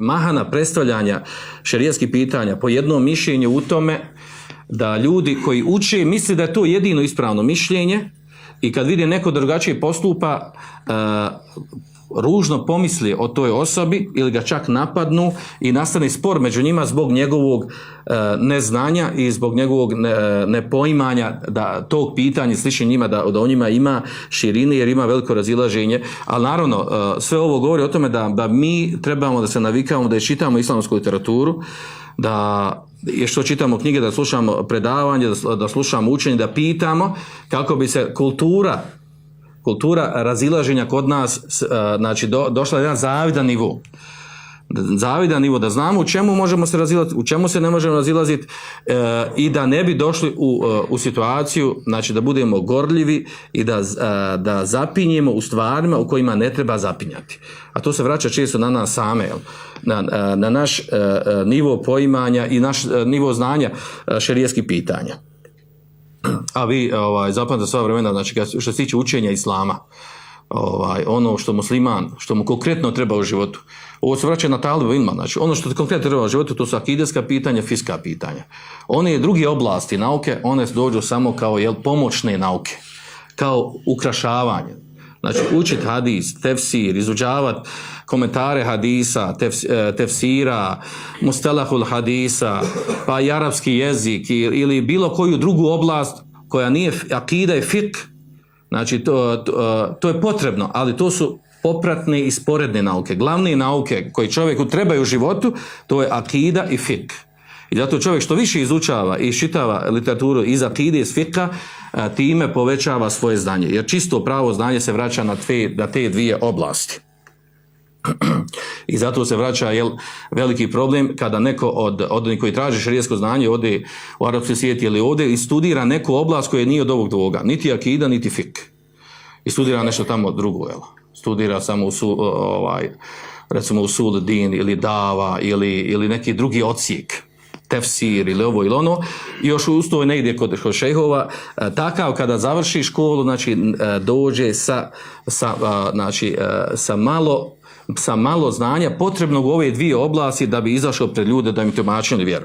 mahana predstavljanja šerijskih pitanja po jednom mišljenju u tome da ljudi koji uče misle da je to jedino ispravno mišljenje i kad vide neko drugačije postupa e, ružno pomisli o toj osobi ili ga čak napadnu i nastane spor među njima zbog njegovog e, neznanja i zbog njegovog nepoimanja da tog pitanja sliči njima da, da o njima ima širine jer ima veliko razilaženje. Ali naravno e, sve ovo govori o tome da, da mi trebamo da se navikamo da čitamo islamsku literaturu da je što čitamo knjige, da slušamo predavanje, da, da slušamo učenje, da pitamo kako bi se kultura kultura razilaženja kod nas znači do, došla na jedan zavidan nivo zavidan nivo, da znamo u čemu možemo se razilaziti, u čemu se ne možemo razilaziti e, i da ne bi došli u, e, u situaciju, znači da budemo gorljivi i da, e, da zapinjemo u stvarima u kojima ne treba zapinjati. A to se vraća često na nas same, na, na naš nivo poimanja i naš nivo znanja šerijskih pitanja. A vi ovaj, zapamte sva vremena, znači što se tiče učenja islama, ovaj, ono što musliman, što mu konkretno treba u životu. Ovo se vraća na talibu ilma, znači ono što konkretno treba u životu, to su akideska pitanja, fiska pitanja. One druge oblasti nauke, one dođu samo kao jel, pomoćne nauke, kao ukrašavanje. Znači učit hadis, tefsir, izuđavat komentare hadisa, e, tefsira, mustelahul hadisa, pa i arapski jezik ili bilo koju drugu oblast koja nije akida i fik, Znači, to, to, je potrebno, ali to su popratne i sporedne nauke. Glavne nauke koje čovjeku trebaju u životu, to je akida i fik. I zato čovjek što više izučava i šitava literaturu iz akide iz fika, time povećava svoje znanje. Jer čisto pravo znanje se vraća na, tve, na te dvije oblasti. I zato se vraća jel, veliki problem kada neko od, od onih koji traži šarijesko znanje ode u arapski svijet ili ode i studira neku oblast koja nije od ovog dvoga. Niti akida, niti fik. I studira nešto tamo drugo. Jel. Studira samo u su, ovaj, recimo u sud din ili dava ili, ili neki drugi ocijek tefsir ili ovo ili ono još uz to ne ide kod, kod šehova e, takav kada završi školu znači e, dođe sa, sa, znači, e, sa malo sa malo znanja potrebnog u ove dvije oblasti da bi izašao pred ljude da im tumačili vjeru.